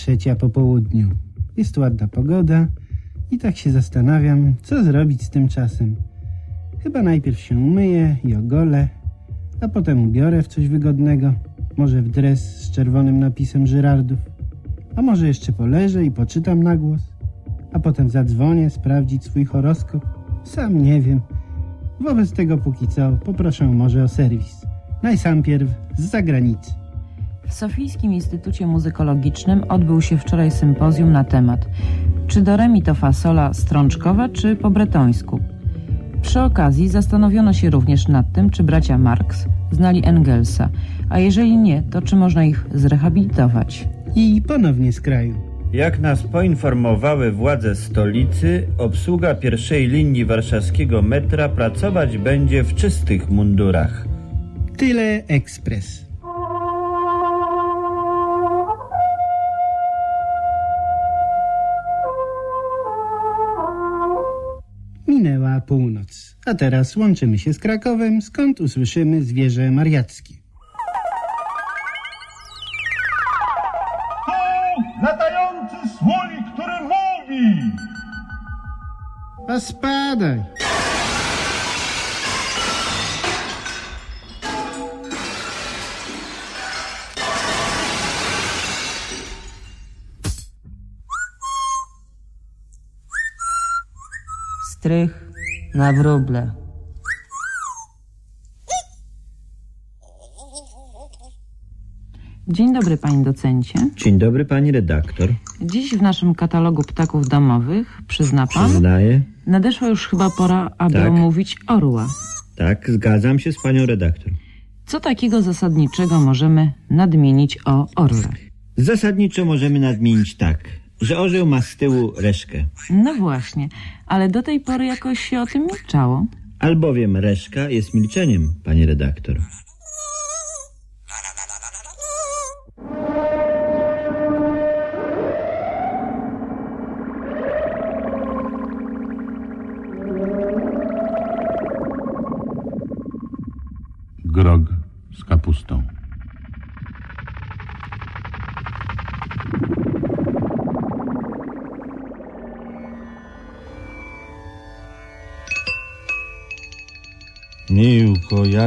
trzecia po południu. Jest ładna pogoda i tak się zastanawiam, co zrobić z tym czasem. Chyba najpierw się umyję i ogolę, a potem ubiorę w coś wygodnego. Może w dres z czerwonym napisem Żyrardów. A może jeszcze poleżę i poczytam na głos. A potem zadzwonię sprawdzić swój horoskop. Sam nie wiem. Wobec tego póki co poproszę może o serwis. Najsampierw z zagranicy. W Sofijskim Instytucie Muzykologicznym odbył się wczoraj sympozjum na temat czy do remi to fasola strączkowa, czy po bretońsku. Przy okazji zastanowiono się również nad tym, czy bracia Marx znali Engelsa, a jeżeli nie, to czy można ich zrehabilitować. I ponownie z kraju. Jak nas poinformowały władze stolicy, obsługa pierwszej linii warszawskiego metra pracować będzie w czystych mundurach. Tyle ekspres. A teraz łączymy się z Krakowem, skąd usłyszymy zwierzę mariackie. Tu latający słoik, który mówi! A spadaj! Na wróble. Dzień dobry, panie docencie. Dzień dobry, pani redaktor. Dziś w naszym katalogu ptaków domowych, przyzna pan, Przyznaję. nadeszła już chyba pora, aby Tak. omówić orła. Tak, zgadzam się z panią redaktor. Co takiego zasadniczego możemy nadmienić o orle? Zasadniczo możemy nadmienić tak, że orzeł ma z tyłu reszkę. No właśnie, ale do tej pory jakoś się o tym milczało. Albowiem reszka jest milczeniem, pani redaktor.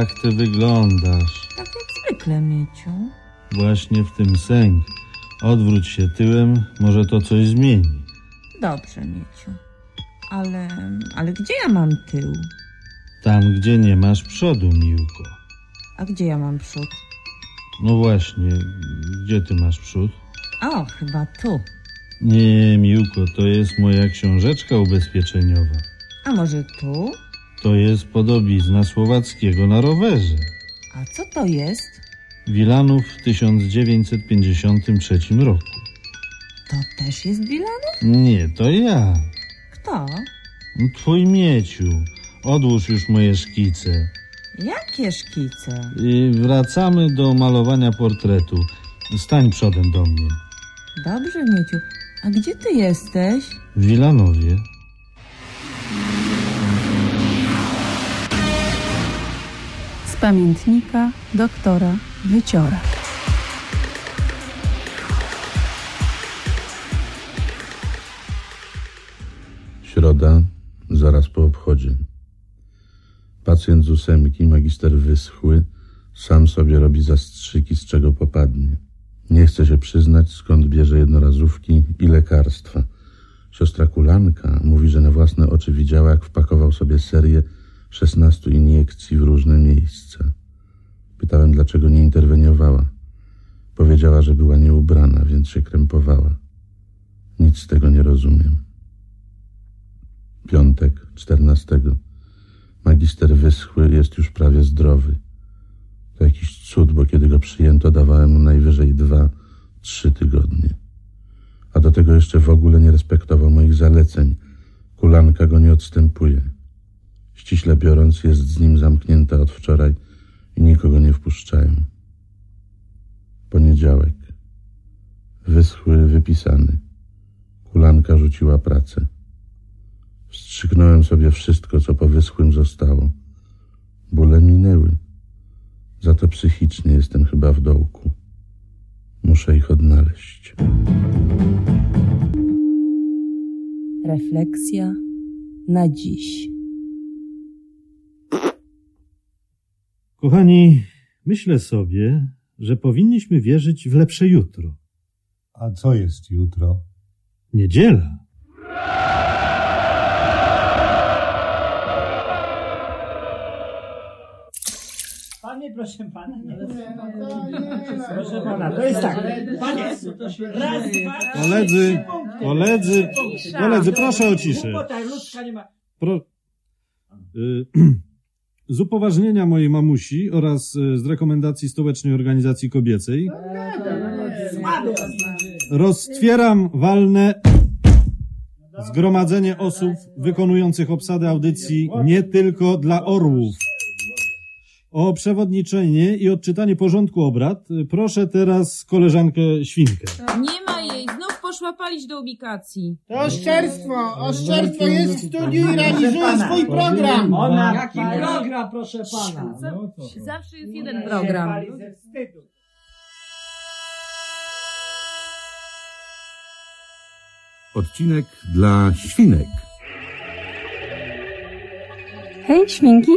Jak ty wyglądasz? Tak jak zwykle, Mieciu. Właśnie w tym sęk. Odwróć się tyłem, może to coś zmieni. Dobrze, Mieciu. Ale, ale gdzie ja mam tył? Tam, gdzie nie masz przodu, Miłko. A gdzie ja mam przód? No właśnie, gdzie ty masz przód? O, chyba tu. Nie, Miłko, to jest moja książeczka ubezpieczeniowa. A może tu? To jest podobizna Słowackiego na rowerze. A co to jest? Wilanów w 1953 roku. To też jest Wilanów? Nie, to ja. Kto? Twój mieciu. Odłóż już moje szkice. Jakie szkice? I wracamy do malowania portretu. Stań przodem do mnie. Dobrze, Mieciu. A gdzie ty jesteś? W Wilanowie. Pamiętnika doktora Wyciora. Środa, zaraz po obchodzie. Pacjent z ósemki, magister wyschły, sam sobie robi zastrzyki, z czego popadnie. Nie chce się przyznać, skąd bierze jednorazówki i lekarstwa. Siostra Kulanka mówi, że na własne oczy widziała, jak wpakował sobie serię 16 iniekcji w różne miejsca. Pytałem, dlaczego nie interweniowała. Powiedziała, że była nieubrana, więc się krępowała. Nic z tego nie rozumiem. Piątek, czternastego. Magister wyschły jest już prawie zdrowy. To jakiś cud, bo kiedy go przyjęto, dawałem mu najwyżej dwa, trzy tygodnie. A do tego jeszcze w ogóle nie respektował moich zaleceń. Kulanka go nie odstępuje. Ściśle biorąc, jest z nim zamknięta od wczoraj i nikogo nie wpuszczają. Poniedziałek. Wyschły, wypisany. Kulanka rzuciła pracę. Wstrzyknąłem sobie wszystko, co po wyschłym zostało. Bóle minęły. Za to psychicznie jestem chyba w dołku. Muszę ich odnaleźć. Refleksja na dziś. Kochani, myślę sobie, że powinniśmy wierzyć w lepsze jutro. A co jest jutro? Niedziela. Panie, proszę pana, nie. Proszę pana, to jest tak. Panie, raz, dwa, Koledzy, koledzy, koledzy, proszę o ciszę. Głupota, ludzka nie ma. Pro... Y, Z upoważnienia mojej mamusi oraz y, z rekomendacji Stołecznej Organizacji Kobiecej roztwieram walne zgromadzenie osób wykonujących obsadę audycji nie tylko dla orłów. O przewodniczenie i odczytanie porządku obrad y, proszę teraz koleżankę Świnkę. Nie ma jej, znów poszła palić do ubikacji. To oszczerstwo! Oszczerstwo jest w studiu i realizuje swój program! Ona Jaki pali- program, proszę pana? Zawsze jest jeden program. Pali ze wstydu. Odcinek dla świnek. Hej, świnki!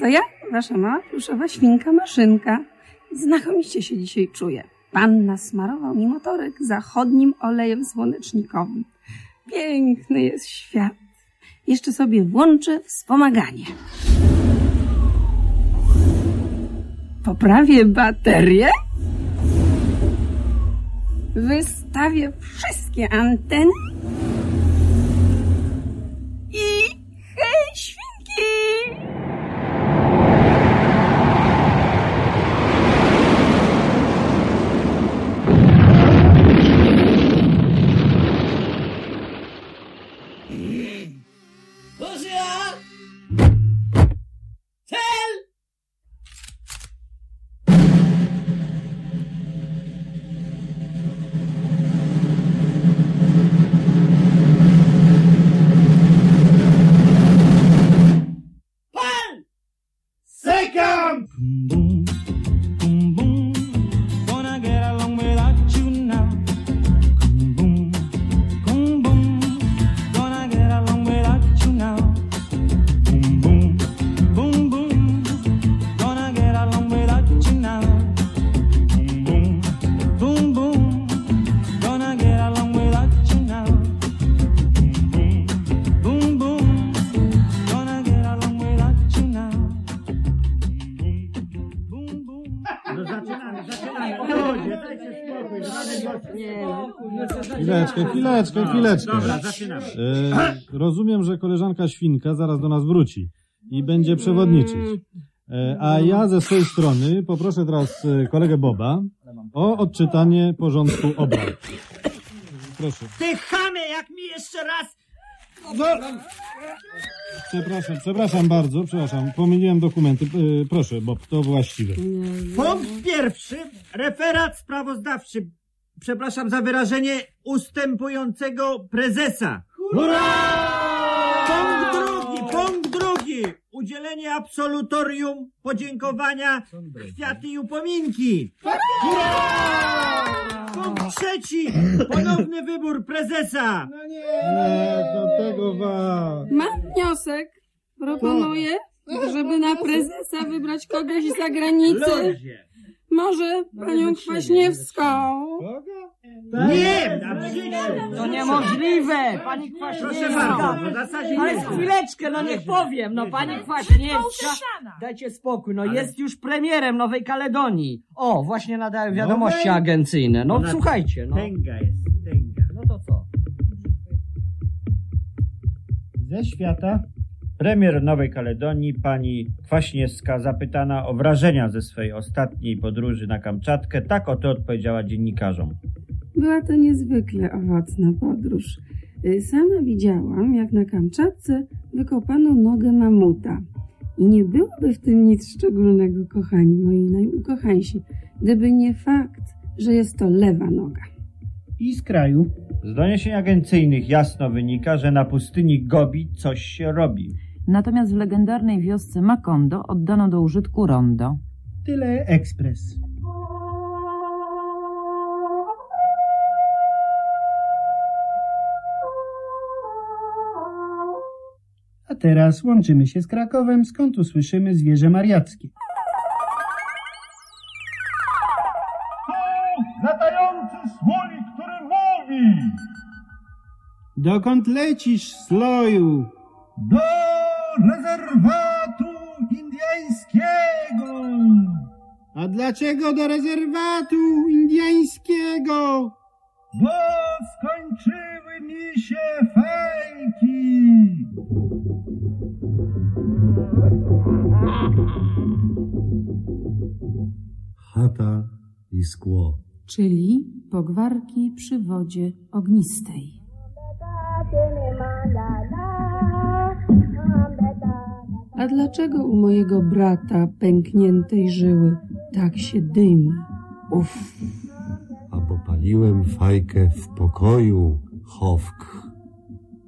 To ja, wasza mała pluszowa świnka Maszynka. Znakomicie się dzisiaj czuję. Pan nasmarował mi motorek zachodnim olejem słonecznikowym. Piękny jest świat. Jeszcze sobie włączę wspomaganie. Poprawię baterię. Wystawię wszystkie anteny. Chwileczkę, chwileczkę, chwileczkę. Dobra, zaczynamy. E, rozumiem, że koleżanka Świnka zaraz do nas wróci i będzie przewodniczyć. E, a ja ze swojej strony poproszę teraz e, kolegę Boba o odczytanie porządku obrad. Proszę. Ty chamie, jak mi jeszcze raz... Przepraszam, przepraszam bardzo, przepraszam, pomyliłem dokumenty. E, proszę, Bob, to właściwe. Punkt pierwszy. Referat sprawozdawczy. Przepraszam za wyrażenie ustępującego prezesa. Punkt drugi, punkt drugi. Udzielenie absolutorium, podziękowania, kwiaty i upominki. Punkt trzeci. Ponowny wybór prezesa. Nie, do tego wa. Mam wniosek. Proponuję, żeby na prezesa wybrać kogoś z zagranicy. Może panią Kwaśniewską. Nie, na życiu. To niemożliwe! Pani Proszę Kwaśniewska! bardzo, w zasadzie Ale nie. chwileczkę, no niech powiem, no pani Kwaśniewska... Dajcie spokój, no jest już premierem Nowej Kaledonii. O, właśnie nadają wiadomości Nowej? agencyjne. No Ona słuchajcie, no. Tęga jest, tęga. No to co? Ze świata Premier Nowej Kaledonii, pani Kwaśniewska, zapytana o wrażenia ze swej ostatniej podróży na Kamczatkę, tak oto odpowiedziała dziennikarzom. Była to niezwykle owocna podróż. Y, Sama widziałam, jak na Kamczatce wykopano nogę mamuta. I nie byłoby w tym nic szczególnego, kochani moi najukochańsi, gdyby nie fakt, że jest to lewa noga. I z kraju. Z doniesień agencyjnych jasno wynika, że na pustyni Gobi coś się robi. Natomiast w legendarnej wiosce Makondo oddano do użytku rondo. Tyle ekspres. A teraz łączymy się z Krakowem, skąd usłyszymy zwierzę mariackie. Latający słonik, który mówi! Dokąd lecisz, sloju? Do rezerwatu indyjskiego! A dlaczego do rezerwatu indyjskiego? Bo skończyły mi się fajki! Chata i skło. Czyli pogwarki przy wodzie ognistej. A dlaczego u mojego brata pękniętej żyły tak się dymi? Uff. A popaliłem fajkę w pokoju, chowk.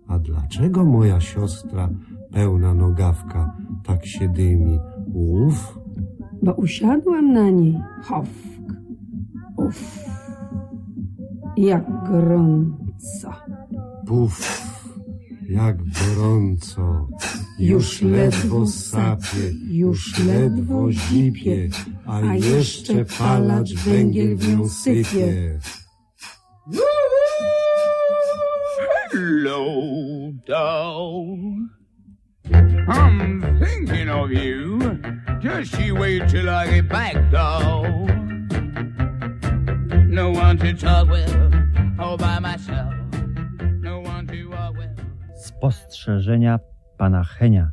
A dlaczego moja siostra, pełna nogawka, tak się dymi? Uf, bo usiadłam na niej. Hofk. Uff. Jak gorąco. puf, jak gorąco. Już ledwo sapie, już ledwo zipie, a jeszcze palacz węgiel w nią sypie. Hello, doll. I'm thinking of you. Just you wait till I get back, doll. No one to talk with all by myself. Spostrzeżenia pana Henia.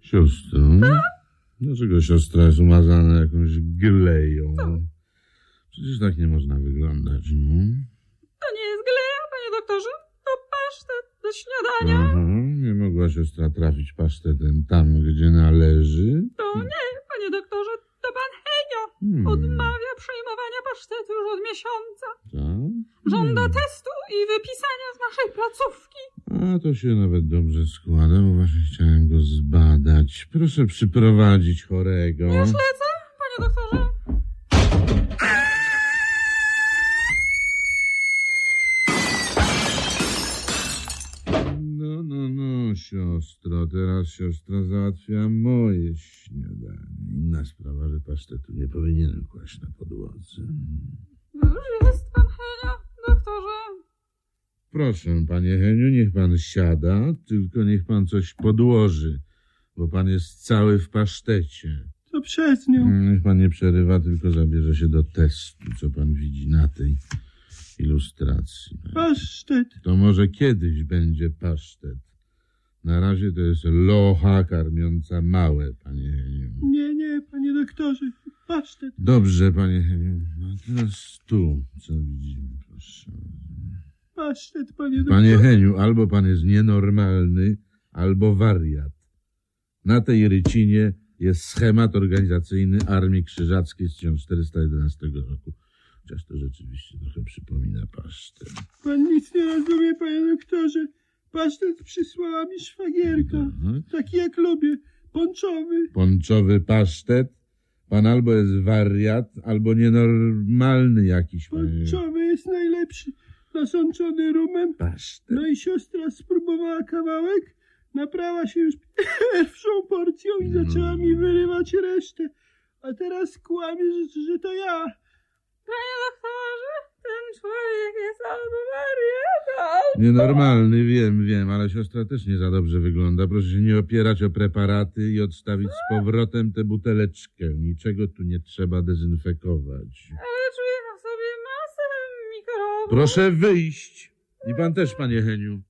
Siostro, dlaczego siostra jest umazana jakąś gleją? Przecież tak nie można wyglądać, no. To nie jest gleja, panie doktorze. To pasztet do śniadania. Aha, nie mogła siostra trafić pasztetem tam, gdzie należy. To nie, panie doktorze, to pan Hmm. odmawia przyjmowania pasztetu już od miesiąca. Tak? Żąda testu i wypisania z naszej placówki. A to się nawet dobrze składa, bo właśnie chciałem go zbadać. Proszę przyprowadzić chorego. Już lecę, panie doktorze. Siostro, teraz siostra załatwia moje śniadanie. Inna sprawa, że pasztetu nie powinienem kłaść na podłodze. Już jest pan Henio, doktorze. Proszę, panie Heniu, niech pan siada, tylko niech pan coś podłoży, bo pan jest cały w pasztecie. To przez nią. Niech pan nie przerywa, tylko zabierze się do testu, co pan widzi na tej ilustracji. Pasztet. To może kiedyś będzie pasztet. Na razie to jest locha karmiąca małe, panie Heniu. Nie, nie, panie doktorze. Pasztet. Dobrze, panie Heniu. No teraz tu, co widzimy, proszę. Pasztet, panie doktorze. Panie Heniu, albo pan jest nienormalny, albo wariat. Na tej rycinie jest schemat organizacyjny Armii Krzyżackiej z 1411 roku. Chociaż to rzeczywiście trochę przypomina pasztet. Pan nic nie rozumie, panie doktorze. Pasztet przysłała mi szwagierka. Mhm. Taki jak lubię. Ponczowy. Ponczowy pasztet? Pan albo jest wariat, albo nienormalny jakiś. Ponczowy jest najlepszy. Nasączony rumem. Pasztet. No i siostra spróbowała kawałek. Naprała się już pierwszą porcją i zaczęła mi wyrywać resztę. A teraz kłamie, że, że to ja. Panie doktorze, ten człowiek jest albo. Nienormalny, wiem, wiem, ale siostra też nie za dobrze wygląda. Proszę się nie opierać o preparaty i odstawić z powrotem tę buteleczkę. Niczego tu nie trzeba dezynfekować. Ale czuję na sobie masę mikrobów. Proszę wyjść. I pan też, panie Heniu.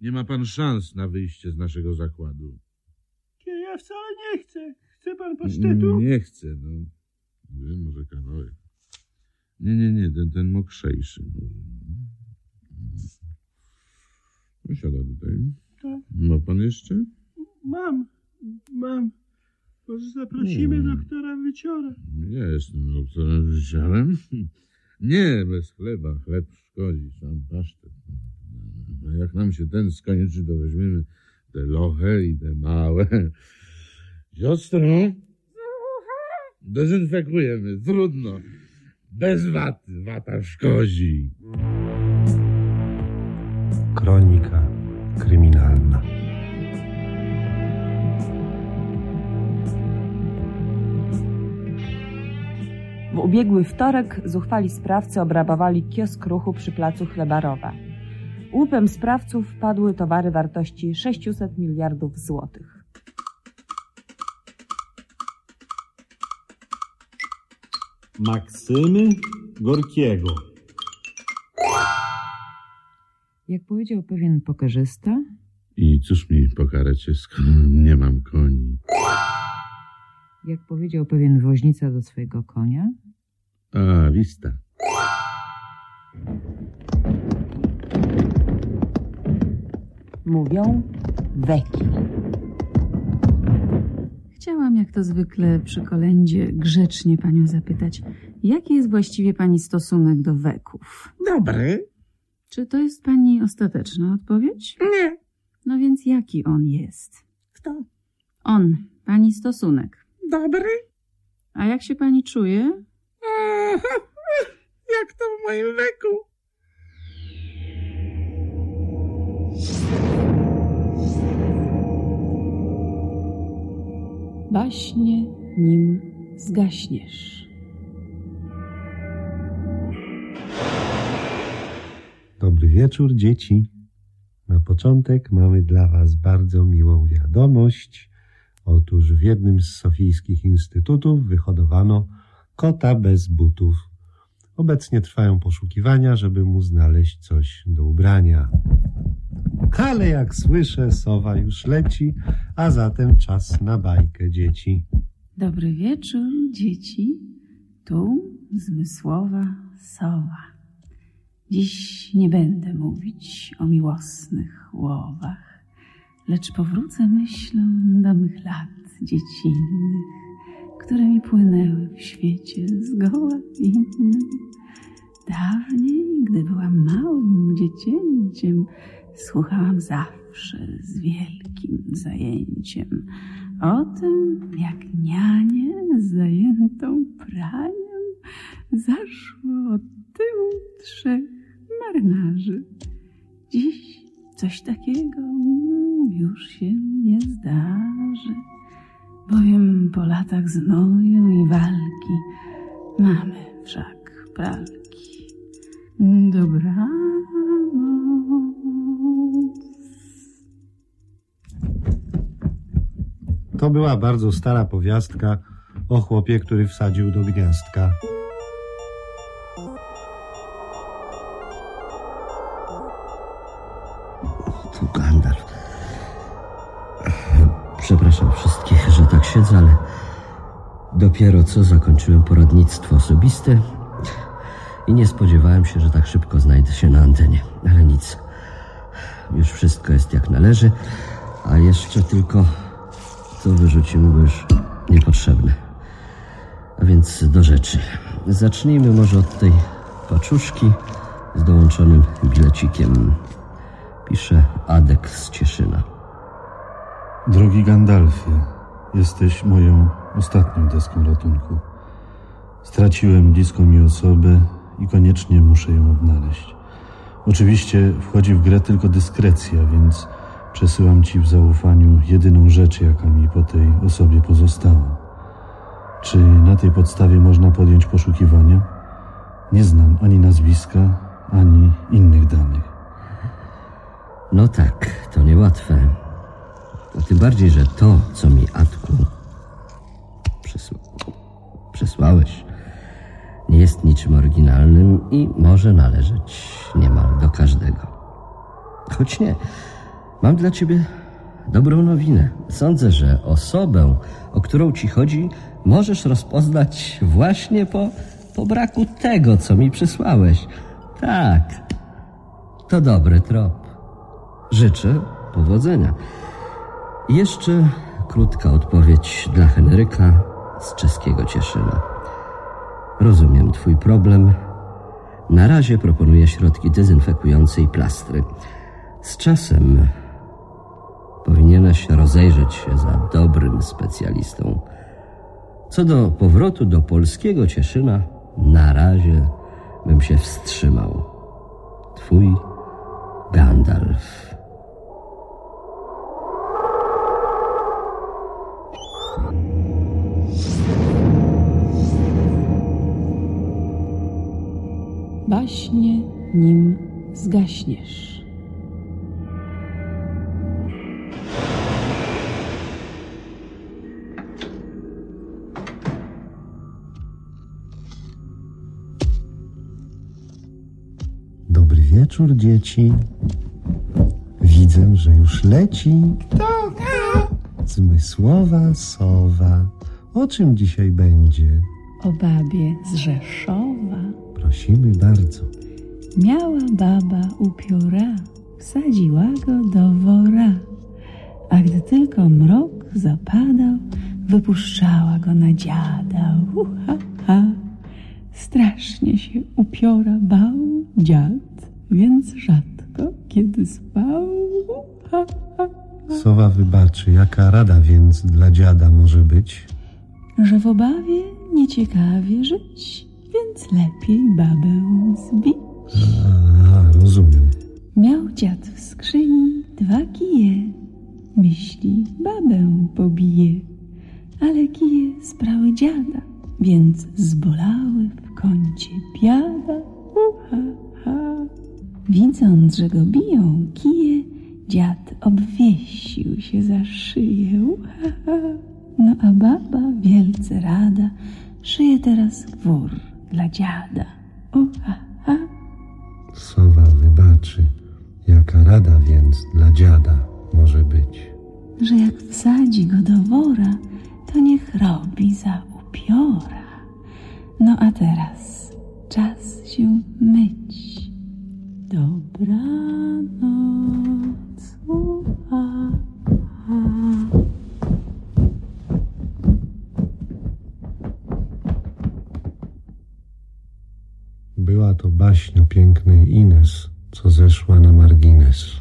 Nie ma pan szans na wyjście z naszego zakładu. Ja wcale nie chcę. Chce pan pasztetu? Nie chcę, no. Wiem, może kawałek. Nie, nie, nie, ten, ten mokrzejszy. No siada tutaj. Tak. Ma pan jeszcze? Mam, mam. Może zaprosimy Hmm. doktora Wyciora. Ja jestem doktorem Wyciarem. Nie, bez chleba. Chleb szkodzi, sam pasztet. A jak nam się ten skończy, to weźmiemy te loche i te małe. Siostro, dezynfekujemy, trudno. Bez waty, wata szkodzi. Kronika kryminalna. W ubiegły wtorek zuchwali sprawcy obrabowali kiosk ruchu przy placu Chlebarowa. Łupem sprawców padły towary wartości 600 miliardów złotych. Maksymy Gorkiego. Jak powiedział pewien pokerzysta, I cóż mi pokażecie, skoro nie mam koni? jak powiedział pewien woźnica do swojego konia, A, wista. mówią weki. Chciałam, jak to zwykle przy kolędzie, grzecznie panią zapytać, jaki jest właściwie pani stosunek do weków? Dobry. Czy to jest pani ostateczna odpowiedź? Nie. No więc jaki on jest? Kto? On, pani stosunek. Dobry? A jak się pani czuje? Jak to w moim wieku? Baśnie, nim zgaśniesz. Dobry wieczór, dzieci. Na początek mamy dla Was bardzo miłą wiadomość. Otóż w jednym z sofijskich instytutów wyhodowano kota bez butów. Obecnie trwają poszukiwania, żeby mu znaleźć coś do ubrania. Ale jak słyszę, sowa już leci, a zatem czas na bajkę dzieci. Dobry wieczór, dzieci. Tu zmysłowa sowa. Dziś nie będę mówić o miłosnych łowach, lecz powrócę myślą do mych lat dziecinnych, które mi płynęły w świecie zgoła innym. Dawniej, gdy byłam małym dziecięciem, słuchałam zawsze z wielkim zajęciem o tym, jak nianie zajętą praniem zaszło od tyłu trzech marynarzy. Dziś coś takiego już się nie zdarzy, bowiem po latach znoju i walki mamy wszak pralki. Dobranoc. To była bardzo stara powiastka o chłopie, który wsadził do gniazdka. To Gandalf. Przepraszam wszystkich, że tak siedzę, ale dopiero co zakończyłem poradnictwo osobiste i nie spodziewałem się, że tak szybko znajdę się na antenie. Ale nic. Już wszystko jest jak należy, a jeszcze tylko to wyrzucimy, już niepotrzebne. A więc do rzeczy. Zacznijmy może od tej paczuszki z dołączonym bilecikiem. Pisze Adek z Cieszyna. Drogi Gandalfie, jesteś moją ostatnią deską ratunku. Straciłem bliską mi osobę i koniecznie muszę ją odnaleźć. Oczywiście wchodzi w grę tylko dyskrecja, więc przesyłam ci w zaufaniu jedyną rzecz, jaka mi po tej osobie pozostała. Czy na tej podstawie można podjąć poszukiwania? Nie znam ani nazwiska, ani innych danych. No tak, to niełatwe. A tym bardziej, że to, co mi Atku przysła... przysłałeś, nie jest niczym oryginalnym i może należeć niemal do każdego. Choć nie, mam dla ciebie dobrą nowinę. Sądzę, że osobę, o którą ci chodzi, możesz rozpoznać właśnie po, po braku tego, co mi przysłałeś. Tak, to dobry trop. Życzę powodzenia. Jeszcze krótka odpowiedź dla Henryka z czeskiego Cieszyna. Rozumiem twój problem. Na razie proponuję środki dezynfekujące i plastry. Z czasem powinieneś rozejrzeć się za dobrym specjalistą. Co do powrotu do polskiego Cieszyna, na razie bym się wstrzymał. Twój Gandalf. Baśnie, nim zgaśniesz. Dobry wieczór, dzieci. Widzę, że już leci zmysłowa sowa. O czym dzisiaj będzie? O babie z Rzeszowa. Prosimy bardzo. Miała baba upiora, wsadziła go do wora. A gdy tylko mrok zapadał, wypuszczała go na dziada. Uha, ha. Strasznie się upiora bał dziad, więc rzadko kiedy spał. Uha, ha. Sowa wybaczy, jaka rada więc dla dziada może być? Że w obawie nieciekawie żyć, więc lepiej babę zbić. A, rozumiem. Miał dziad w skrzyni dwa kije. Myśli, babę pobije. Ale kije sprały dziada, więc zbolały w kącie biada. Uha, ha. Widząc, że go biją kije, dziad obwiesił się za szyję. Uha, ha. No a baba wielce rada, szyje teraz wór dla dziada. Uha, ha. Sowa wybaczy, jaka rada więc dla dziada może być? że jak wsadzi go do wora, to niech robi za upiora. No a teraz czas się myć. Dobranoc. Uha, ha. Była to baśń o pięknej Ines, co zeszła na margines.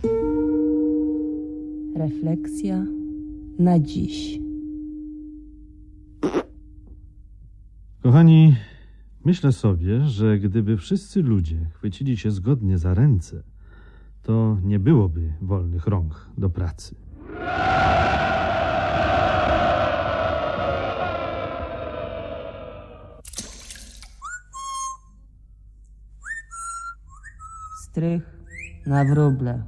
Refleksja na dziś. Kochani, myślę sobie, że gdyby wszyscy ludzie chwycili się zgodnie za ręce, to nie byłoby wolnych rąk do pracy. Strych na wróble.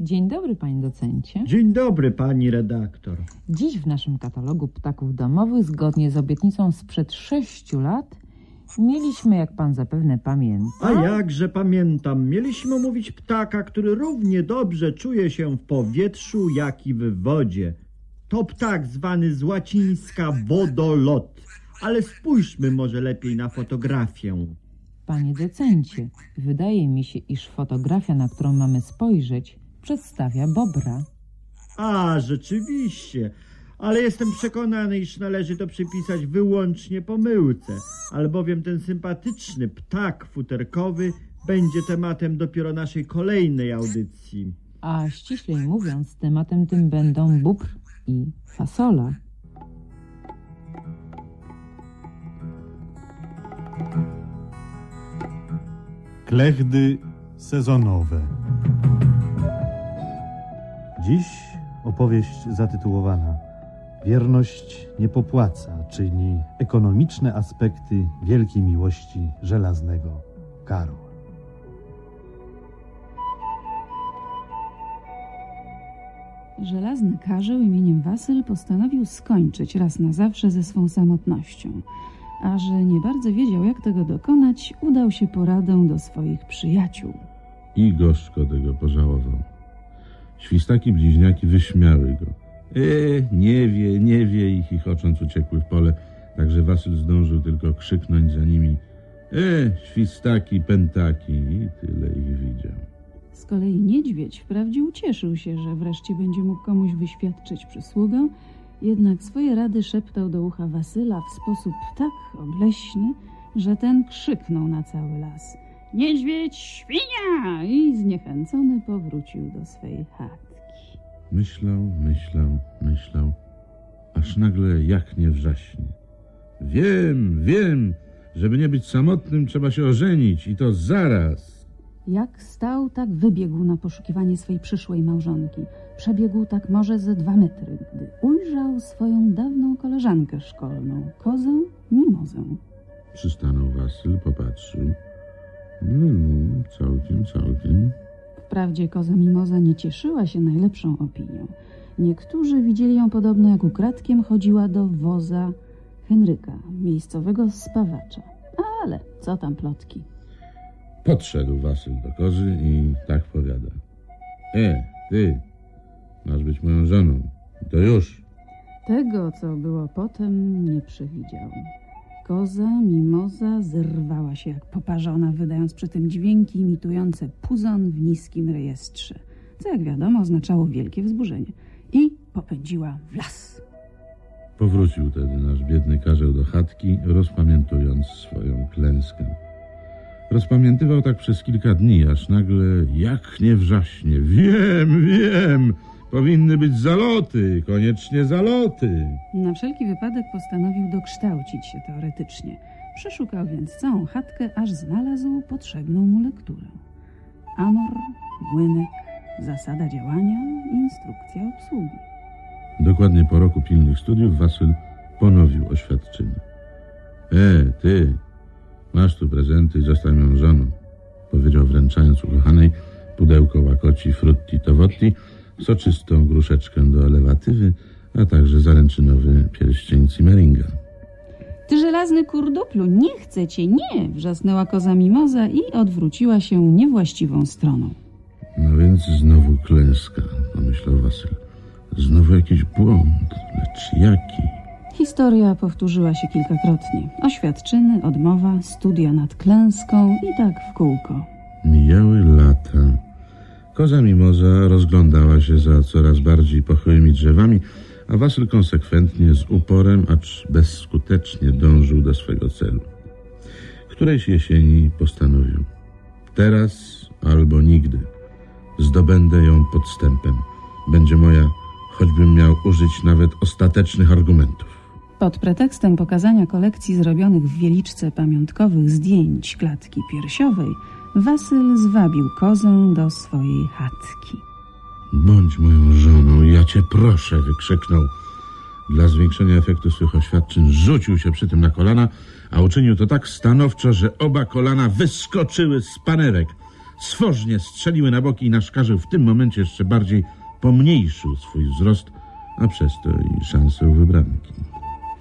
Dzień dobry, panie docencie. Dzień dobry, pani redaktor. Dziś w naszym katalogu ptaków domowych, zgodnie z obietnicą sprzed sześciu lat, mieliśmy, jak pan zapewne pamięta, A jakże pamiętam, mieliśmy omówić ptaka, który równie dobrze czuje się w powietrzu, jak i w wodzie. To ptak zwany z łacińska wodolot. Ale spójrzmy może lepiej na fotografię. Panie docencie, wydaje mi się, iż fotografia, na którą mamy spojrzeć, przedstawia bobra. A, rzeczywiście. Ale jestem przekonany, iż należy to przypisać wyłącznie pomyłce, albowiem ten sympatyczny ptak futerkowy będzie tematem dopiero naszej kolejnej audycji. A ściślej mówiąc, tematem tym będą bóbr i fasola. Klechdy sezonowe. Dziś opowieść zatytułowana Wierność nie popłaca, czyli ekonomiczne aspekty wielkiej miłości żelaznego Karola. Żelazny karzeł imieniem Wasyl postanowił skończyć raz na zawsze ze swą samotnością. A że nie bardzo wiedział, jak tego dokonać, udał się po radę do swoich przyjaciół. I gorzko tego pożałował. Świstaki bliźniaki wyśmiały go. E, nie wie, nie wie i chichocząc uciekły w pole, także Wasyl zdążył tylko krzyknąć za nimi E, świstaki, pętaki i tyle ich widział. Z kolei niedźwiedź wprawdzie ucieszył się, że wreszcie będzie mógł komuś wyświadczyć przysługę, jednak swoje rady szeptał do ucha Wasyla w sposób tak obleśny, że ten krzyknął na cały las. Niedźwiedź, świnia! I zniechęcony powrócił do swej chatki. Myślał, myślał, myślał, aż nagle jak nie wrzaśnie. Wiem, wiem, żeby nie być samotnym, trzeba się ożenić i to zaraz. Jak stał, tak wybiegł na poszukiwanie swej przyszłej małżonki. Przebiegł tak może ze dwa metry, gdy ujrzał swoją dawną koleżankę szkolną, kozę Mimozę. Przystanął Wasyl, popatrzył. No, no, całkiem, całkiem. Wprawdzie koza Mimoza nie cieszyła się najlepszą opinią. Niektórzy widzieli ją podobno jak ukradkiem chodziła do woza Henryka, miejscowego spawacza. Ale co tam plotki? Podszedł Wasyl do kozy i tak powiada. E, ty, masz być moją żoną. I To już. Tego, co było potem, nie przewidział. Koza, mimoza, zerwała się jak poparzona, wydając przy tym dźwięki imitujące puzon w niskim rejestrze, co jak wiadomo oznaczało wielkie wzburzenie. I popędziła w las. Powrócił tedy nasz biedny karzeł do chatki, rozpamiętując swoją klęskę. Rozpamiętywał tak przez kilka dni, aż nagle jak nie wrzaśnie. Wiem, wiem! Powinny być zaloty, koniecznie zaloty. Na wszelki wypadek postanowił dokształcić się teoretycznie. Przeszukał więc całą chatkę, aż znalazł potrzebną mu lekturę. Amor, młynek, zasada działania, instrukcja obsługi. Dokładnie po roku pilnych studiów Wasyl ponowił oświadczenie. E, ty, masz tu prezenty i zostań moją żoną, powiedział wręczając ukochanej pudełko łakoci frutti towotti, soczystą gruszeczkę do elewatywy, a także zaręczynowy pierścień Cimmeringa. Ty żelazny kurduplu, nie chcę cię, nie! wrzasnęła koza mimoza i odwróciła się niewłaściwą stroną. No więc znowu klęska, pomyślał Wasyl. Znowu jakiś błąd, lecz jaki? Historia powtórzyła się kilkakrotnie. Oświadczyny, odmowa, studia nad klęską i tak w kółko. Mijały lata. Koza mimoza rozglądała się za coraz bardziej pochyłymi drzewami, a Wasyl konsekwentnie, z uporem, acz bezskutecznie dążył do swego celu. Którejś jesieni postanowił. Teraz albo nigdy. Zdobędę ją podstępem. Będzie moja, choćbym miał użyć nawet ostatecznych argumentów. Pod pretekstem pokazania kolekcji zrobionych w Wieliczce pamiątkowych zdjęć klatki piersiowej, Wasyl zwabił kozę do swojej chatki. Bądź moją żoną, ja cię proszę, wykrzyknął. Dla zwiększenia efektu swych oświadczeń rzucił się przy tym na kolana, a uczynił to tak stanowczo, że oba kolana wyskoczyły z panerek. Swożnie strzeliły na boki i nasz karzeł w tym momencie jeszcze bardziej pomniejszył swój wzrost, a przez to i szansę wybranki.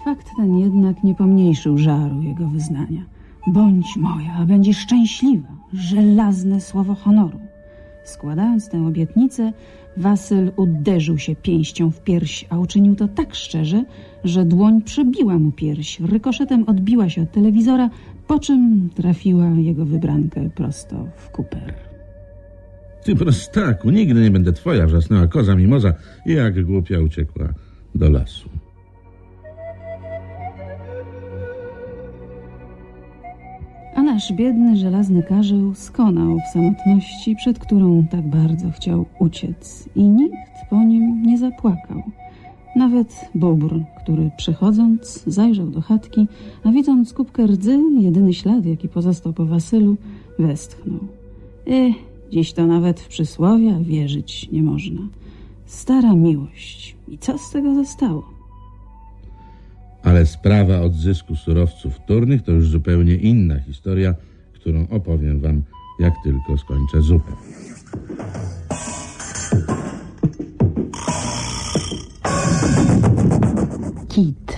Fakt ten jednak nie pomniejszył żaru jego wyznania. Bądź moja, a będziesz szczęśliwa. Żelazne słowo honoru. Składając tę obietnicę, Wasyl uderzył się pięścią w pierś, a uczynił to tak szczerze, że dłoń przebiła mu pierś, rykoszetem odbiła się od telewizora, po czym trafiła jego wybrankę prosto w kuper. Ty prostaku, nigdy nie będę twoja, wrzasnęła koza mimoza jak głupia uciekła do lasu. Nasz biedny żelazny karzeł skonał w samotności, przed którą tak bardzo chciał uciec i nikt po nim nie zapłakał. Nawet bóbr, który przechodząc zajrzał do chatki, a widząc kubkę rdzy, jedyny ślad, jaki pozostał po Wasylu, westchnął. Eh, dziś to nawet w przysłowia wierzyć nie można. Stara miłość. I co z tego zostało? Ale sprawa odzysku surowców wtórnych to już zupełnie inna historia, którą opowiem wam, jak tylko skończę zupę. Kit.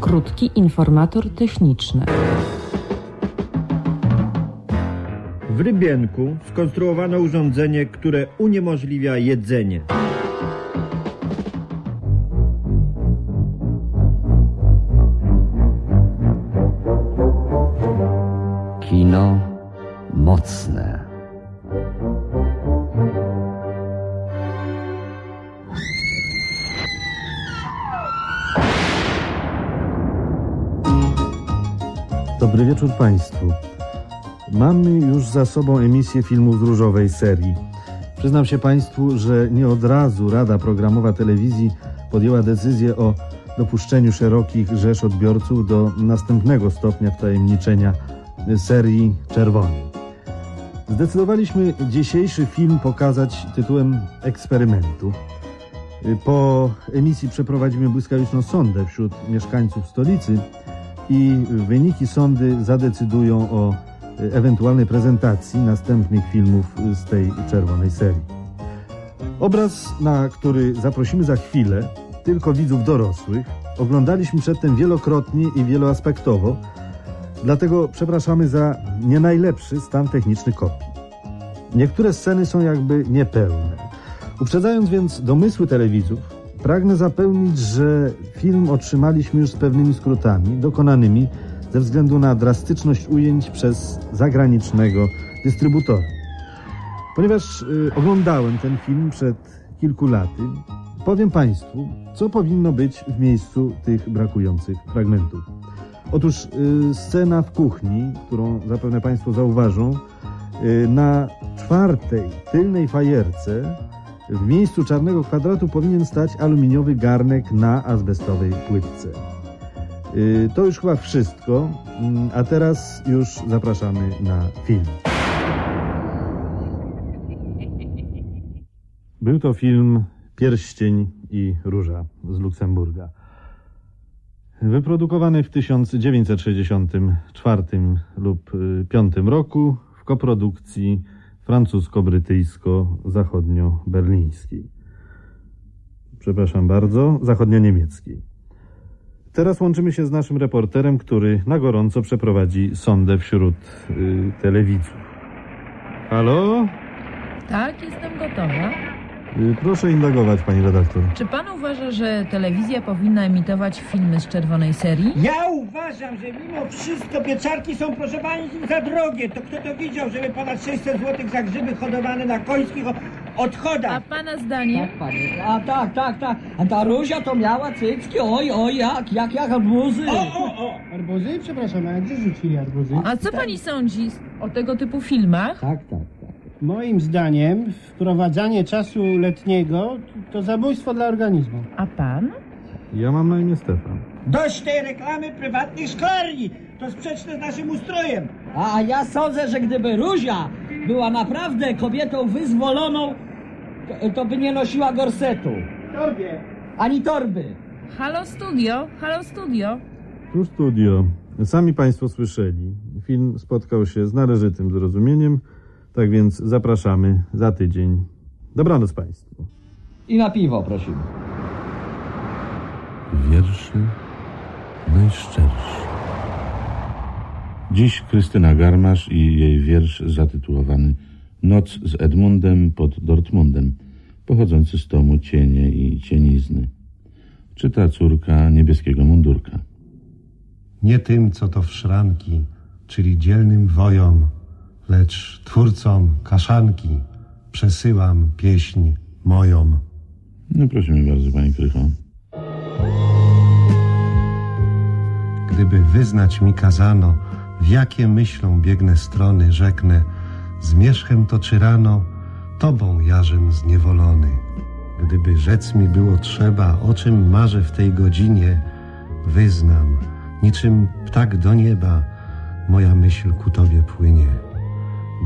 Krótki informator techniczny. rybienku skonstruowano urządzenie, które uniemożliwia jedzenie. Dobry wieczór Państwu. Mamy już za sobą emisję filmów z różowej serii. Przyznam się Państwu, że nie od razu Rada Programowa Telewizji podjęła decyzję o dopuszczeniu szerokich rzesz odbiorców do następnego stopnia wtajemniczenia serii czerwonej. Zdecydowaliśmy dzisiejszy film pokazać tytułem eksperymentu. Po emisji przeprowadzimy błyskawiczną sondę wśród mieszkańców stolicy i wyniki sondy zadecydują o ewentualnej prezentacji następnych filmów z tej czerwonej serii. Obraz, na który zaprosimy za chwilę tylko widzów dorosłych, oglądaliśmy przedtem wielokrotnie i wieloaspektowo, dlatego przepraszamy za nie najlepszy stan techniczny kopii. Niektóre sceny są jakby niepełne. Uprzedzając więc domysły telewidzów, pragnę zapewnić, że film otrzymaliśmy już z pewnymi skrótami, dokonanymi ze względu na drastyczność ujęć przez zagranicznego dystrybutora. Ponieważ y, oglądałem ten film przed kilku laty, powiem Państwu, co powinno być w miejscu tych brakujących fragmentów. Otóż y, scena w kuchni, którą zapewne Państwo zauważą, y, na czwartej tylnej fajerce w miejscu czarnego kwadratu powinien stać aluminiowy garnek na azbestowej płytce. Y, To już chyba wszystko, mm, a teraz już zapraszamy na film. Był to film Pierścień i Róża z Luksemburga. Wyprodukowany w 1964 lub 5 roku w koprodukcji francusko-brytyjsko-zachodnio-berlińskiej. Przepraszam bardzo, zachodnio-niemieckiej. Teraz łączymy się z naszym reporterem, który na gorąco przeprowadzi sondę wśród y. Halo? Tak, jestem gotowa. Proszę indagować, pani redaktor. Czy pan uważa, że telewizja powinna emitować filmy z czerwonej serii? Ja uważam, że mimo wszystko pieczarki są, proszę pani, za drogie. To kto to widział, żeby ponad 600 zł za grzyby hodowane na końskich odchodach? A pana zdanie? Tak, panie. A tak, tak, tak. A ta Róża to miała cycki, oj, oj, jak, jak, jak arbuzy. O, o, o! Arbuzy? Przepraszam, a gdzie rzucili arbuzy? A co pani sądzi o tego typu filmach? Tak, tak. Moim zdaniem wprowadzanie czasu letniego to zabójstwo dla organizmu. A pan? Ja mam na imię Stefan. Dość tej reklamy prywatnych szklarni. To sprzeczne z naszym ustrojem. A ja sądzę, że gdyby Róża była naprawdę kobietą wyzwoloną, to, to by nie nosiła gorsetu. Torbie. Ani torby. Halo studio, halo studio. Tu studio. Sami Państwo słyszeli. Film spotkał się z należytym zrozumieniem, tak więc zapraszamy za tydzień. Dobranoc Państwu. I na piwo prosimy. Wierszy najszczerszy. Dziś Krystyna Garmasz i jej wiersz zatytułowany Noc z Edmundem pod Dortmundem, pochodzący z tomu Cienie i Cienizny. Czyta córka niebieskiego mundurka. Nie tym, co to w szranki, czyli dzielnym wojom, lecz twórcom kaszanki przesyłam pieśń moją. No prosimy bardzo, Pani Krycho. Gdyby wyznać mi kazano, w jakie myślą biegnę strony, rzeknę, zmierzchem to czy rano, tobą jarzem zniewolony. Gdyby rzec mi było trzeba, o czym marzę w tej godzinie, wyznam, niczym ptak do nieba, moja myśl ku tobie płynie.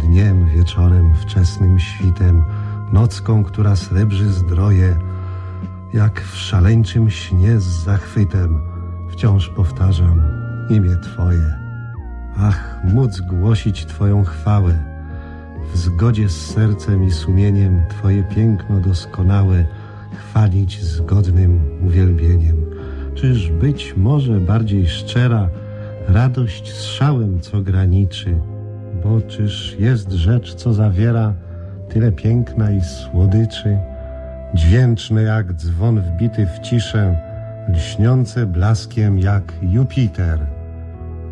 Dniem, wieczorem, wczesnym świtem, nocką, która srebrzy zdroje, jak w szaleńczym śnie z zachwytem, wciąż powtarzam imię Twoje. Ach, móc głosić Twoją chwałę, w zgodzie z sercem i sumieniem Twoje piękno doskonałe chwalić zgodnym uwielbieniem. Czyż być może bardziej szczera radość z szałem, co graniczy, bo czyż jest rzecz, co zawiera tyle piękna i słodyczy, dźwięczne jak dzwon wbity w ciszę, lśniące blaskiem jak Jupiter.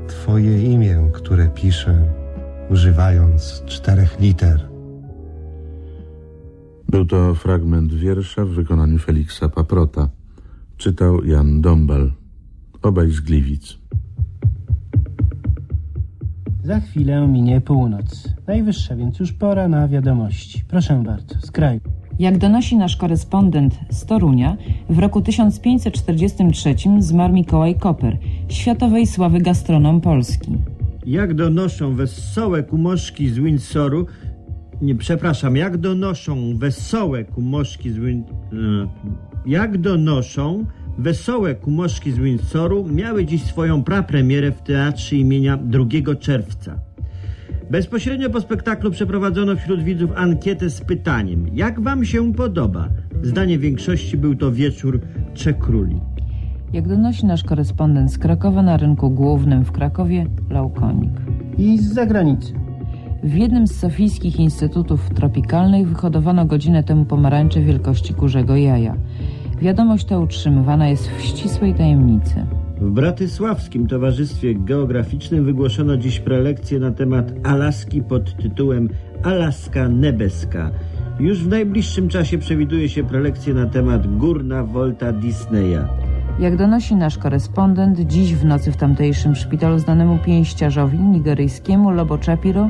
Twoje imię, które piszę, używając czterech liter. Był to fragment wiersza w wykonaniu Feliksa Paprota. Czytał Jan Dombal. Obaj z Gliwic. Za chwilę minie północ. Najwyższa więc już pora na wiadomości. Proszę bardzo, z kraju. Jak donosi nasz korespondent z Torunia, w roku 1543 zmarł Mikołaj Koper, światowej sławy gastronom Polski. Jak donoszą wesołe kumoszki z Windsoru, nie, przepraszam, jak donoszą wesołe kumoszki z Win... e, Jak donoszą wesołe kumoszki z Windsoru miały dziś swoją prapremierę w teatrze imienia 2 czerwca. Bezpośrednio po spektaklu przeprowadzono wśród widzów ankietę z pytaniem: Jak wam się podoba? Zdanie większości był to wieczór Trzech Króli. Jak donosi nasz korespondent z Krakowa na rynku głównym w Krakowie, Laukonik. I z zagranicy. W jednym z sofijskich instytutów tropikalnych wyhodowano godzinę temu pomarańcze wielkości kurzego jaja. Wiadomość ta utrzymywana jest w ścisłej tajemnicy. W Bratysławskim Towarzystwie Geograficznym wygłoszono dziś prelekcję na temat Alaski pod tytułem Alaska Nebeska. Już w najbliższym czasie przewiduje się prelekcję na temat Górna Volta Disneya. Jak donosi nasz korespondent, dziś w nocy w tamtejszym szpitalu znanemu pięściarzowi nigeryjskiemu Lobo Chapiro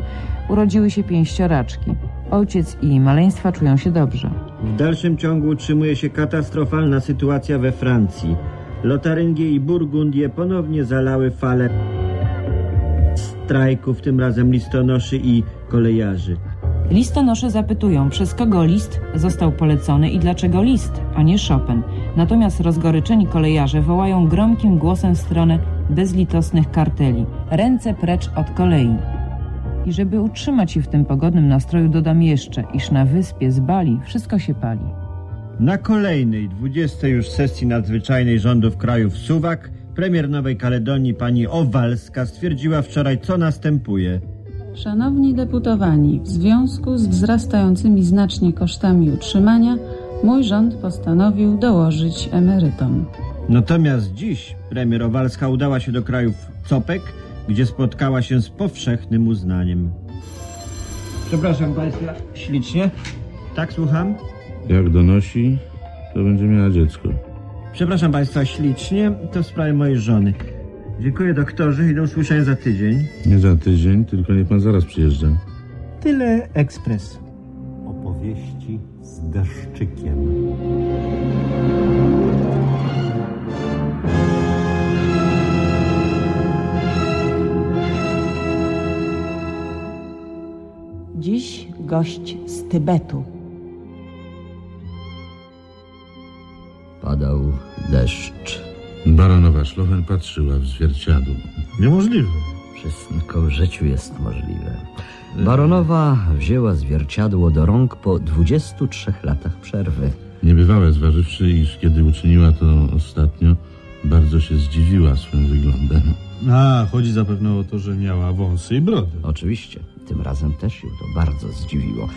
urodziły się pięścioraczki. Ojciec i maleństwa czują się dobrze. W dalszym ciągu utrzymuje się katastrofalna sytuacja we Francji. Lotaryngię i Burgundię ponownie zalały fale strajków, tym razem listonoszy i kolejarzy. Listonosze zapytują, przez kogo list został polecony i dlaczego list, a nie Chopin. Natomiast rozgoryczeni kolejarze wołają gromkim głosem w stronę bezlitosnych karteli. Ręce precz od kolei. I żeby utrzymać się w tym pogodnym nastroju, dodam jeszcze, iż na wyspie z Bali wszystko się pali. Na kolejnej, 20 już sesji nadzwyczajnej rządów krajów Suwak, premier Nowej Kaledonii pani Owalska stwierdziła wczoraj, co następuje. Szanowni deputowani, w związku z wzrastającymi znacznie kosztami utrzymania, mój rząd postanowił dołożyć emerytom. Natomiast dziś premier Owalska udała się do krajów Copek, gdzie spotkała się z powszechnym uznaniem. Przepraszam państwa, ślicznie. Tak, słucham? Jak donosi, to będzie miała dziecko. Przepraszam państwa, ślicznie. To w sprawie mojej żony. Dziękuję doktorze i do usłyszenia za tydzień. Nie za tydzień, tylko niech pan zaraz przyjeżdża. Tyle ekspres. Opowieści z deszczykiem. Dziś gość z Tybetu. Padał deszcz. Baronowa Szlochen patrzyła w zwierciadło. Niemożliwe. Wszystko w życiu jest możliwe. Baronowa wzięła zwierciadło do rąk po 23 latach przerwy. Niebywałe zważywszy, iż kiedy uczyniła to ostatnio, bardzo się zdziwiła swym wyglądem. A, chodzi zapewne o to, że miała wąsy i brody. Oczywiście, tym razem też ją to bardzo zdziwiło.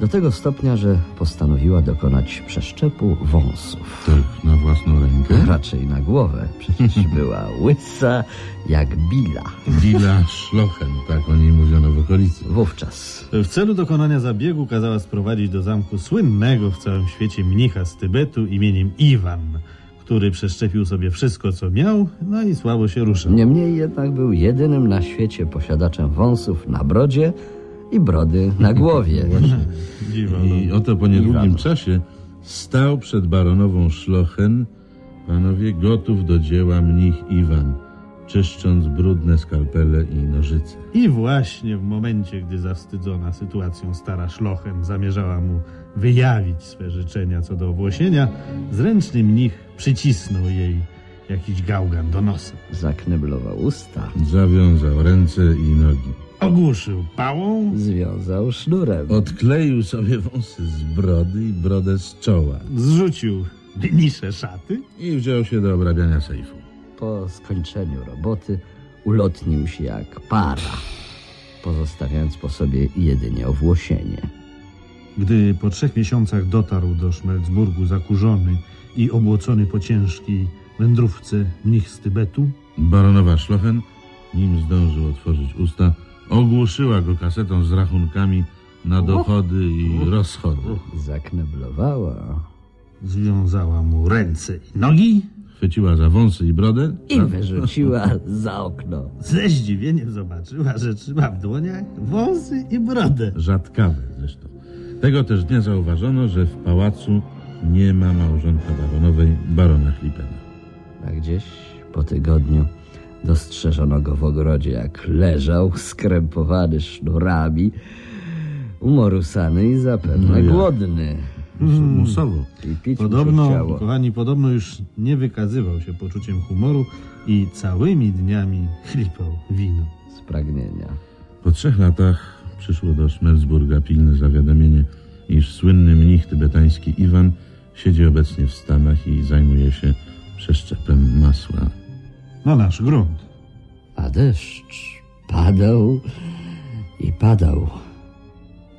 Do tego stopnia, że postanowiła dokonać przeszczepu wąsów. Tak, na własną rękę? Raczej na głowę. Przecież była łysa jak Billa. Billa Szlochen, tak o niej mówiono w okolicy. Wówczas. W celu dokonania zabiegu kazała sprowadzić do zamku słynnego w całym świecie mnicha z Tybetu imieniem Iwan, który przeszczepił sobie wszystko, co miał, no i słabo się ruszał. Niemniej jednak był jedynym na świecie posiadaczem wąsów na brodzie i brody na głowie. I oto po niedługim czasie stał przed baronową Szlochen, panowie, gotów do dzieła mnich Iwan, czyszcząc brudne skalpele i nożyce. I właśnie w momencie, gdy zawstydzona sytuacją stara Szlochem zamierzała mu wyjawić swe życzenia co do owłosienia, zręczny mnich przycisnął jej jakiś gałgan do nosa. Zakneblował usta. Zawiązał ręce i nogi. Ogłuszył pałą. Związał sznurem. Odkleił sobie wąsy z brody i brodę z czoła. Zrzucił nisze szaty. I wziął się do obrabiania sejfu. Po skończeniu roboty ulotnił się jak para. pozostawiając po sobie jedynie owłosienie. Gdy po trzech miesiącach dotarł do Szmelcburgu zakurzony i obłocony po ciężkiej wędrówce mnich z Tybetu, Baronowa Szlochen, nim zdążył otworzyć usta, ogłuszyła go kasetą z rachunkami na dochody i rozchody. Zakneblowała. związała mu ręce i nogi Chwyciła za wąsy i brodę I wyrzuciła za okno. ze zdziwieniem zobaczyła, że trzyma w dłoniach wąsy i brodę. Rzadkawe zresztą. Tego też dnia zauważono, że w pałacu nie ma małżonka baronowej, barona Chlipena. A gdzieś po tygodniu dostrzeżono go w ogrodzie, jak leżał skrępowany sznurami, umorusany i zapewne No jak? głodny. Musowo. I pić mu się Podobno, kochani, podobno już nie wykazywał się poczuciem humoru i całymi dniami chlipał wino. Z pragnienia. Po trzech latach przyszło do Szmelcburga pilne zawiadomienie, iż słynny mnich tybetański Iwan siedzi obecnie w Stanach i zajmuje się przeszczepem masła. Na nasz grunt. A deszcz padał i padał.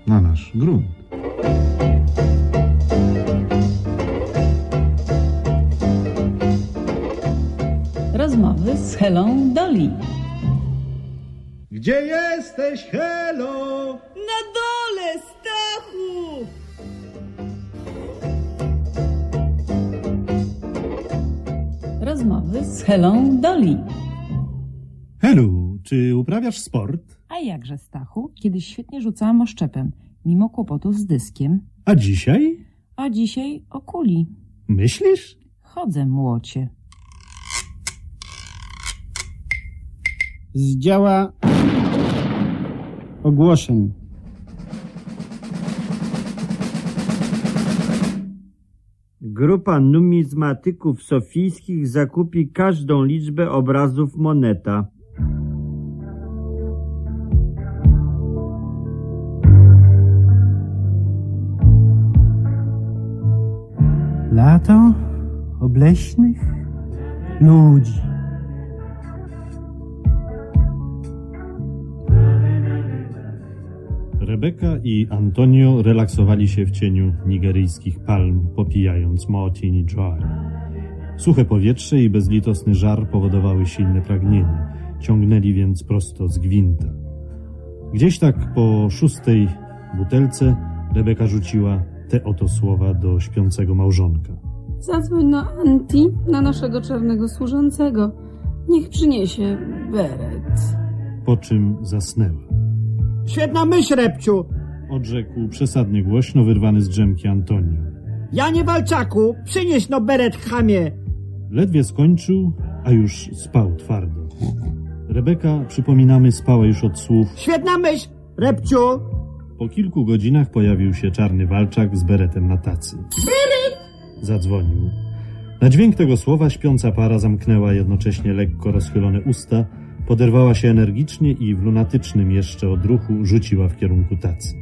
Na nasz grunt. Rozmowy z Helą Dolly. Gdzie jesteś, Helo? Na dole, Stachu! Rozmowy z Helą Dolly. Helu, czy uprawiasz sport? A jakże, Stachu? Kiedyś świetnie rzucałam oszczepem, mimo kłopotów z dyskiem. A dzisiaj? A dzisiaj o kuli. Myślisz? Chodzę, młocie. Z działa ogłoszeń. Grupa numizmatyków sofijskich zakupi każdą liczbę obrazów moneta. Lato obleśnych ludzi. Rebeka i Antonio relaksowali się w cieniu nigeryjskich palm, popijając Martini Dry. Suche powietrze i bezlitosny żar powodowały silne pragnienie. Ciągnęli więc prosto z gwinta. Gdzieś tak po szóstej butelce Rebeka rzuciła te oto słowa do śpiącego małżonka. Zadzwoń na Anti, na naszego czarnego służącego. Niech przyniesie beret. Po czym zasnęła. Świetna myśl, Repciu! Odrzekł przesadnie głośno, wyrwany z drzemki Antonio. Janie Walczaku, przynieś no beret chamie! Ledwie skończył, a już spał twardo. Rebeka, przypominamy, spała już od słów. Świetna myśl, Repciu! Po kilku godzinach pojawił się czarny walczak z beretem na tacy. Beret! Zadzwonił. Na dźwięk tego słowa śpiąca para zamknęła jednocześnie lekko rozchylone usta, poderwała się energicznie i w lunatycznym jeszcze odruchu rzuciła w kierunku tacy.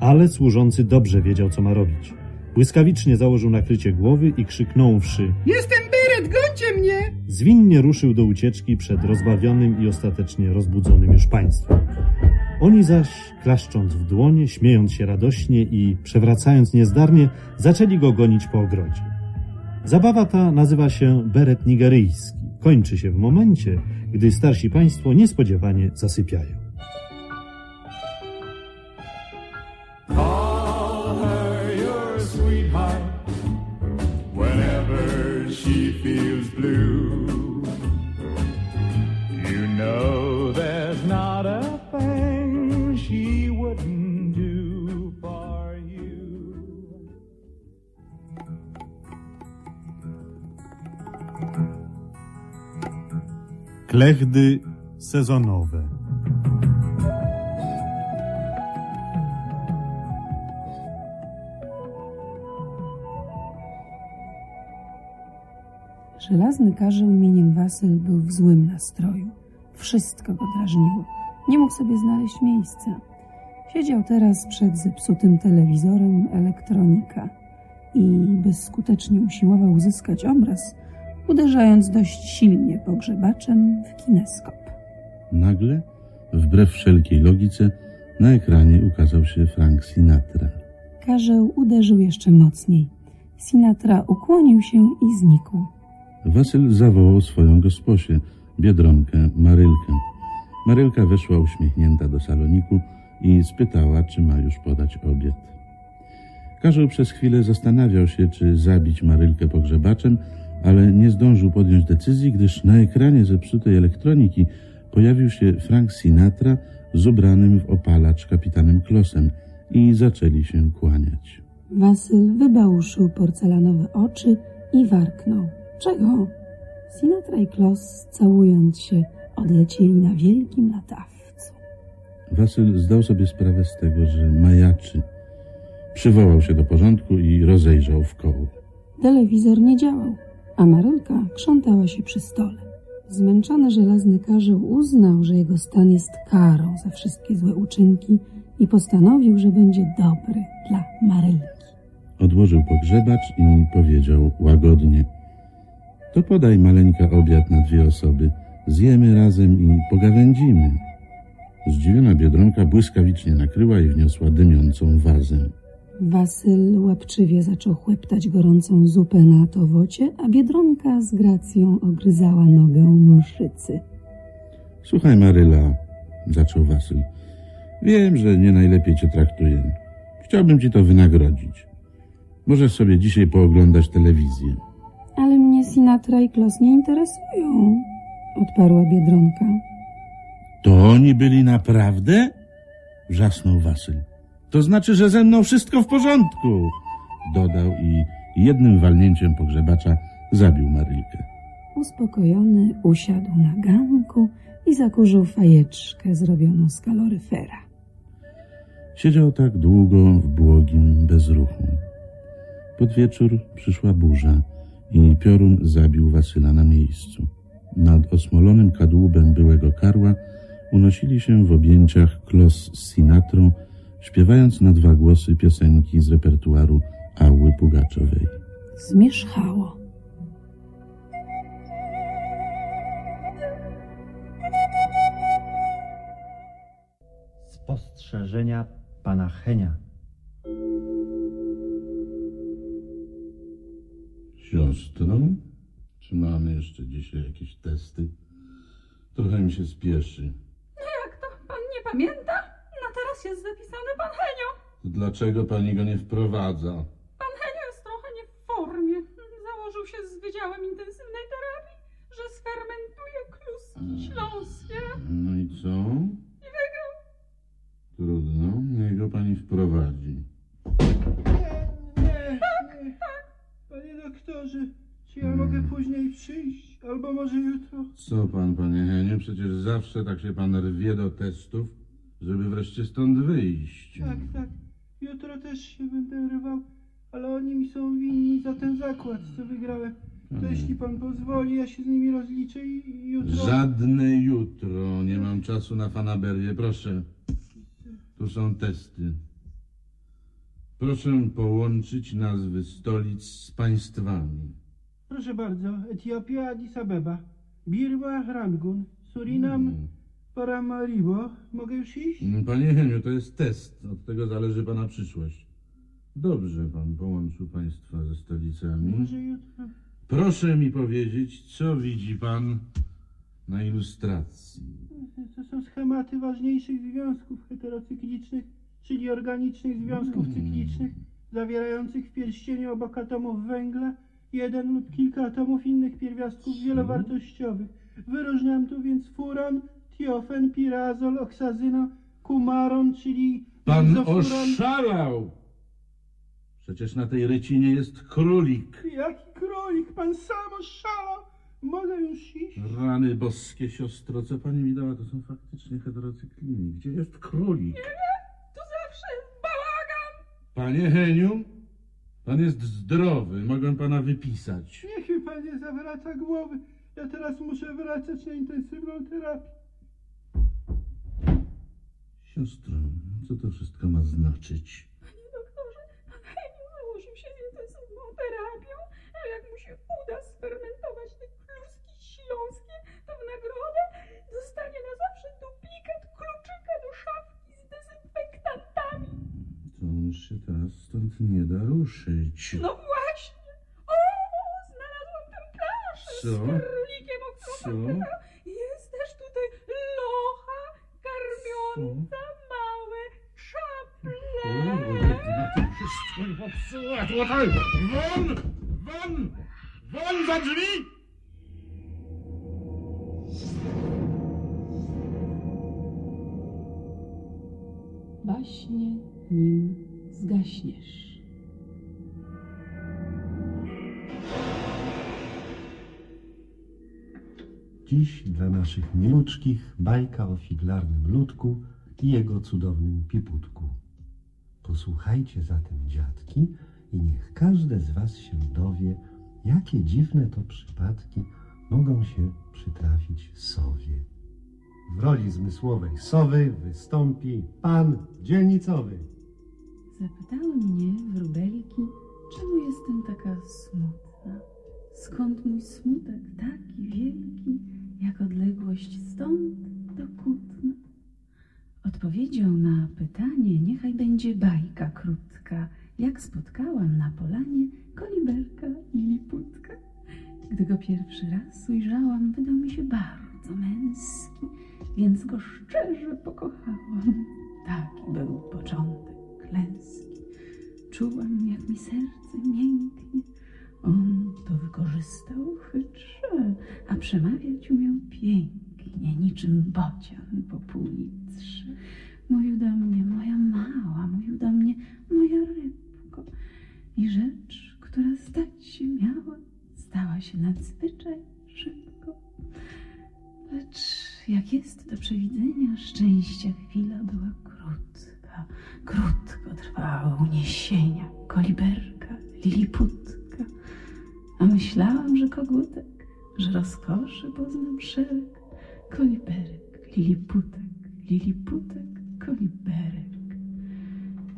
Ale służący dobrze wiedział, co ma robić. Błyskawicznie założył nakrycie głowy i krzyknąwszy Jestem Beret, gońcie mnie! Zwinnie ruszył do ucieczki przed rozbawionym i ostatecznie rozbudzonym już państwem. Oni zaś, klaszcząc w dłonie, śmiejąc się radośnie i przewracając niezdarnie, zaczęli go gonić po ogrodzie. Zabawa ta nazywa się beret nigeryjski. Kończy się w momencie, gdy starsi państwo niespodziewanie zasypiają. She feels blue. Klechdy sezonowe. Żelazny karzeł imieniem Wasyl był w złym nastroju. Wszystko go drażniło. Nie mógł sobie znaleźć miejsca. Siedział teraz przed zepsutym telewizorem elektronika i bezskutecznie usiłował uzyskać obraz, uderzając dość silnie pogrzebaczem w kineskop. Nagle wbrew wszelkiej logice, na ekranie ukazał się Frank Sinatra. Karzeł uderzył jeszcze mocniej. Sinatra ukłonił się i znikł. Wasyl zawołał swoją gosposię, Biedronkę Marylkę. Marylka weszła uśmiechnięta do saloniku i spytała, czy ma już podać obiad. Karzeł przez chwilę zastanawiał się, czy zabić Marylkę pogrzebaczem, ale nie zdążył podjąć decyzji, gdyż na ekranie zepsutej elektroniki pojawił się Frank Sinatra z ubranym w opalacz kapitanem Klosem i zaczęli się kłaniać. Wasyl wybałuszył porcelanowe oczy i warknął. Czego? Sinatra i Klos, całując się, odlecieli na wielkim latawcu. Wasyl zdał sobie sprawę z tego, że majaczy. Przywołał się do porządku i rozejrzał w koło. Telewizor nie działał, a Marylka krzątała się przy stole. Zmęczony żelazny karzeł uznał, że jego stan jest karą za wszystkie złe uczynki i postanowił, że będzie dobry dla Marylki. Odłożył pogrzebacz i powiedział łagodnie: To podaj maleńka obiad na dwie osoby. Zjemy razem i pogawędzimy. Zdziwiona biedronka błyskawicznie nakryła i wniosła dymiącą wazę. Wasyl łapczywie zaczął chłeptać gorącą zupę na towocie, a Biedronka z gracją ogryzała nogę mszycy. Słuchaj, Maryla, zaczął Wasyl. Wiem, że nie najlepiej cię traktuję. Chciałbym ci to wynagrodzić. Możesz sobie dzisiaj pooglądać telewizję. Ale mnie Sinatra i Klos nie interesują, odparła Biedronka. To oni byli naprawdę? Wrzasnął Wasyl. To znaczy, że ze mną wszystko w porządku, dodał i jednym walnięciem pogrzebacza zabił Marylkę. Uspokojony usiadł na ganku i zakurzył fajeczkę zrobioną z kaloryfera. Siedział tak długo w błogim bezruchu. Pod wieczór przyszła burza i piorun zabił Wasyla na miejscu. Nad osmolonym kadłubem byłego karła unosili się w objęciach Klos z Sinatrą, śpiewając na dwa głosy piosenki z repertuaru Ały Pugaczowej. Zmierzchało. Spostrzeżenia pana Henia. Siostro, czy mamy jeszcze dzisiaj jakieś testy? Trochę mi się spieszy. No jak to? Pan nie pamięta? Teraz jest zapisany pan Henio. To dlaczego pani go nie wprowadza? Pan Henio jest trochę nie w formie. Założył się z Wydziałem Intensywnej Terapii, że sfermentuje kluski śląskie. No i co? I wygrał. Trudno, niech go pani wprowadzi. Nie, nie. Panie doktorze, czy ja mogę później przyjść? Albo może jutro? Co pan, panie Heniu? Przecież zawsze tak się pan rwie do testów, żeby wreszcie stąd wyjść. Tak, tak. Jutro też się będę rywał, ale oni mi są winni za ten zakład, co wygrałem. To Mhm. jeśli pan pozwoli, ja się z nimi rozliczę i jutro... Żadne jutro. Nie mam czasu na fanaberię. Proszę. Tu są testy. Proszę połączyć nazwy stolic z państwami. Proszę bardzo, Etiopia, Addis Abeba, Birma, Rangun, Surinam, Paramaribo. Mogę już iść? Mm, Panie Heniu, to jest test. Od tego zależy pana przyszłość. Dobrze pan połączył państwa ze stolicami. Może jutro? Proszę mi powiedzieć, co widzi pan na ilustracji. To są schematy ważniejszych związków heterocyklicznych, czyli organicznych związków cyklicznych, zawierających w pierścieniu obok atomów węgla jeden lub kilka atomów innych pierwiastków wielowartościowych. Wyróżniam tu więc furan, tiofen, pirazol, oksazyno, kumaron, czyli Pan benzofuran. oszalał! Przecież na tej rycinie jest królik. Jaki królik, pan sam oszalał! Mogę już iść? Rany boskie, siostro, co pani mi dała, to są faktycznie heterocykliny. Gdzie jest królik? Tu zawsze jest bałagan. Panie Heniu, pan jest zdrowy, mogę pana wypisać. Niech mi pan nie zawraca głowy. Ja teraz muszę wracać na intensywną terapię. Siostro, co to wszystko ma znaczyć? Panie doktorze, Henio założył się z intensywną terapią, a jak mu się uda sfermentować te kluski śląskie, to w nagrodę dostanie na zawsze duplikat kluczyka do szafki z dezynfektantami. To on się teraz stąd nie da ruszyć. No właśnie! O, znalazłam ten plaż z królikiem Co? Karmiąca małe popsuła tutaj! Won! Won! Won za drzwi! Baśnie, nim zgaśniesz. Dziś dla naszych nieludzkich bajka o figlarnym ludku i jego cudownym piputku. Posłuchajcie zatem, dziadki, i niech każde z was się dowie, jakie dziwne to przypadki mogą się przytrafić sowie. W roli zmysłowej sowy wystąpi pan dzielnicowy. Zapytały mnie wróbelki, czemu jestem taka smutna? Skąd mój smutek taki wielki, jak odległość stąd do Kutna? Odpowiedzią na pytanie niechaj będzie bajka krótka, jak spotkałam na polanie koliberka Liliputka. Gdy go pierwszy raz ujrzałam, wydał mi się bardzo męski, więc go szczerze pokochałam. Taki był początek klęski. Czułam, jak mi serce mięknie. On to wykorzystał chytrze, a przemawiać umiał pięknie, niczym bocian po półlitrze. Mówił do mnie, moja mała, mówił do mnie, moja rybko. I rzecz, która stać się miała, stała się nadzwyczaj szybko. Lecz jak jest do przewidzenia, szczęścia chwila była krótka. Krótko trwały uniesienia koliberka, liliputka. A myślałam, że kogutek, że rozkoszy poznam szereg. Koliberek, liliputek, liliputek, koliberek.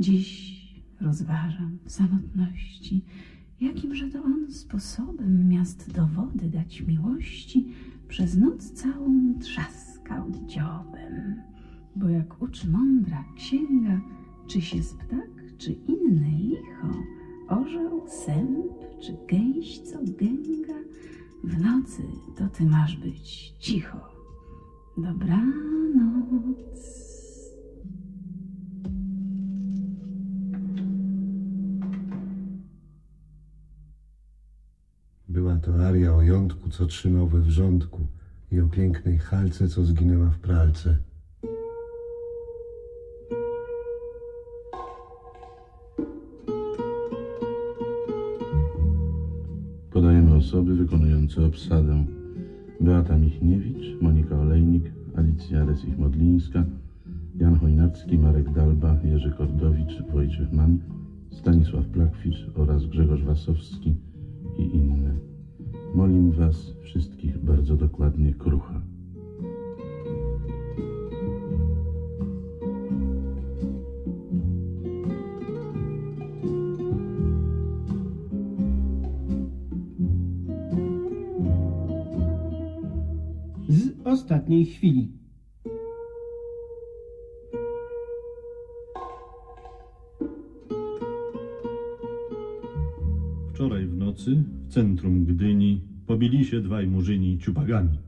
Dziś rozważam w samotności, jakimże to on sposobem miast do wody dać miłości, przez noc całą trzaskał dziobem. Bo jak uczy mądra księga, czy się z ptak, czy inne licho, orzeł, sęp, czy gęś, co gęga, w nocy to ty masz być cicho. Dobranoc. Była to aria o jątku, co trzymał we wrzątku i o pięknej chalce, co zginęła w pralce. Wykonujące obsadę. Beata Michniewicz, Monika Olejnik, Alicja Resich-Modlińska, Jan Chojnacki, Marek Dalba, Jerzy Kordowicz, Wojciech Mann, Stanisław Plakwicz oraz Grzegorz Wasowski i inne. Molim Was wszystkich bardzo dokładnie krucha. Ostatniej chwili. Wczoraj w nocy w centrum Gdyni pobili się dwaj murzyni ciupagami.